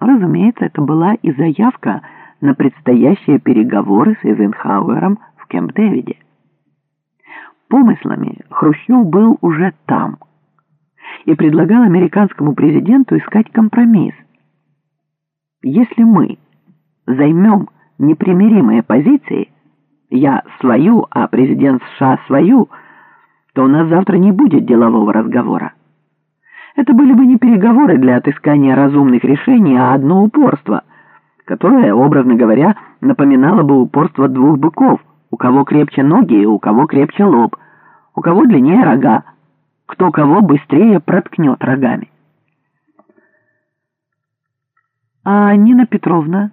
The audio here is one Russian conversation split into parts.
Разумеется, это была и заявка на предстоящие переговоры с Эйзенхауэром в Кемп-Дэвиде. Помыслами Хрущев был уже там и предлагал американскому президенту искать компромисс. Если мы займем непримиримые позиции, я свою, а президент США свою, то у нас завтра не будет делового разговора. Это были бы не переговоры для отыскания разумных решений, а одно упорство, которое, образно говоря, напоминало бы упорство двух быков, у кого крепче ноги и у кого крепче лоб, у кого длиннее рога, кто кого быстрее проткнет рогами. А Нина Петровна?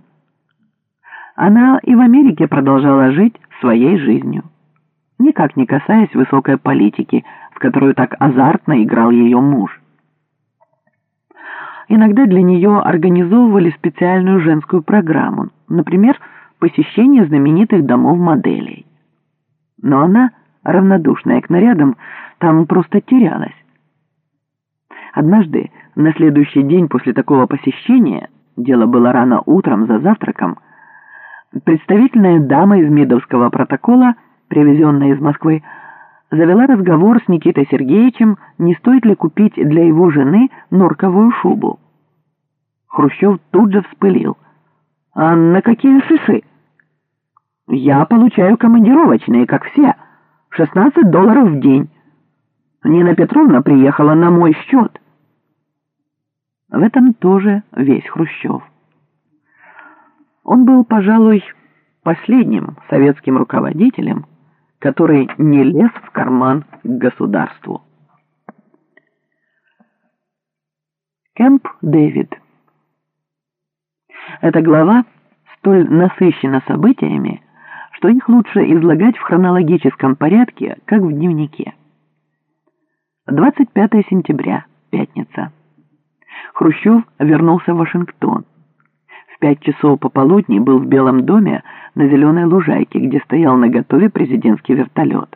Она и в Америке продолжала жить своей жизнью, никак не касаясь высокой политики, в которую так азартно играл ее муж. Иногда для нее организовывали специальную женскую программу, например, посещение знаменитых домов моделей. Но она, равнодушная к нарядам, там просто терялась. Однажды, на следующий день после такого посещения, дело было рано утром за завтраком, представительная дама из Медовского протокола, привезенная из Москвы, завела разговор с Никитой Сергеевичем, не стоит ли купить для его жены норковую шубу. Хрущев тут же вспылил. «А на какие шиши?» «Я получаю командировочные, как все. 16 долларов в день. Нина Петровна приехала на мой счет». В этом тоже весь Хрущев. Он был, пожалуй, последним советским руководителем, который не лез в карман к государству. Кэмп Дэвид. Эта глава столь насыщена событиями, что их лучше излагать в хронологическом порядке, как в дневнике. 25 сентября, пятница. Хрущев вернулся в Вашингтон. В пять часов пополудни был в Белом доме на зеленой лужайке, где стоял на готове президентский вертолет.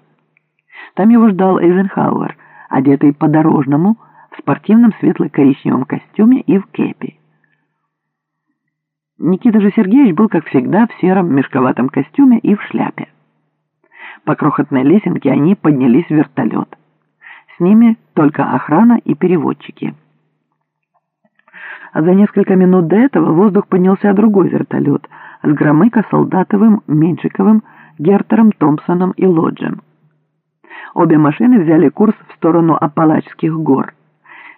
Там его ждал Эйзенхауэр, одетый по-дорожному, в спортивном светло-коричневом костюме и в кепи. Никита же Сергеевич был, как всегда, в сером мешковатом костюме и в шляпе. По крохотной лесенке они поднялись в вертолет. С ними только охрана и переводчики. А за несколько минут до этого воздух поднялся другой вертолет с Громыко, Солдатовым, Меньшиковым, Гертером, Томпсоном и Лоджем. Обе машины взяли курс в сторону Апалачских гор,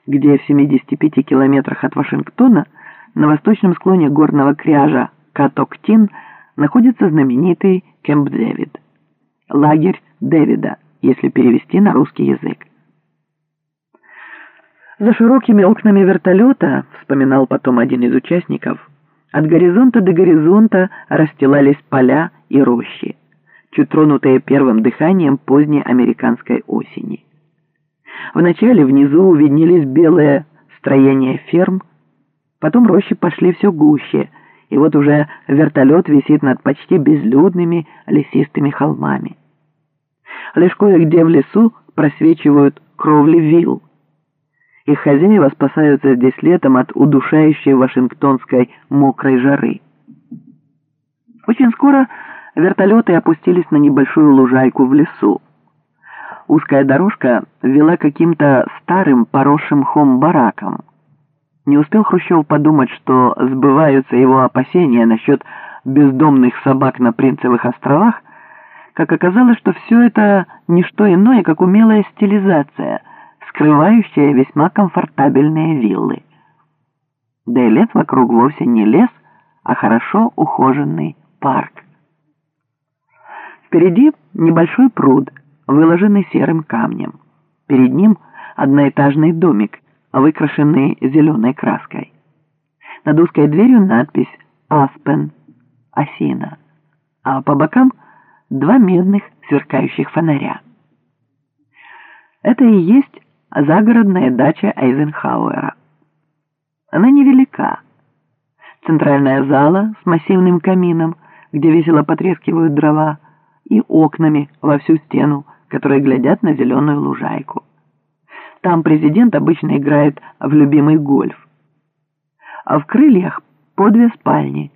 где в 75 километрах от Вашингтона на восточном склоне горного кряжа Катоктин находится знаменитый Кемп Дэвид. Лагерь Дэвида, если перевести на русский язык. За широкими окнами вертолета, вспоминал потом один из участников, от горизонта до горизонта расстилались поля и рощи, чуть тронутые первым дыханием поздней американской осени. Вначале внизу виднелись белые строения ферм, потом рощи пошли все гуще, и вот уже вертолет висит над почти безлюдными лесистыми холмами. Лишь кое-где в лесу просвечивают кровли вилл, их хозяева спасаются здесь летом от удушающей вашингтонской мокрой жары. Очень скоро вертолеты опустились на небольшую лужайку в лесу. Узкая дорожка вела каким-то старым поросшим хом бараком. Не успел Хрущев подумать, что сбываются его опасения насчет бездомных собак на Принцевых островах, как оказалось, что все это не что иное, как умелая стилизация – скрывающая весьма комфортабельные виллы. Да и лес вокруг вовсе не лес, а хорошо ухоженный парк. Впереди небольшой пруд, выложенный серым камнем. Перед ним одноэтажный домик, выкрашенный зеленой краской. Над узкой дверью надпись «Аспен», «Осина», а по бокам два медных сверкающих фонаря. Это и есть загородная дача Эйзенхауэра. Она невелика. Центральная зала с массивным камином, где весело потрескивают дрова, и окнами во всю стену, которые глядят на зеленую лужайку. Там президент обычно играет в любимый гольф. а в крыльях по две спальни.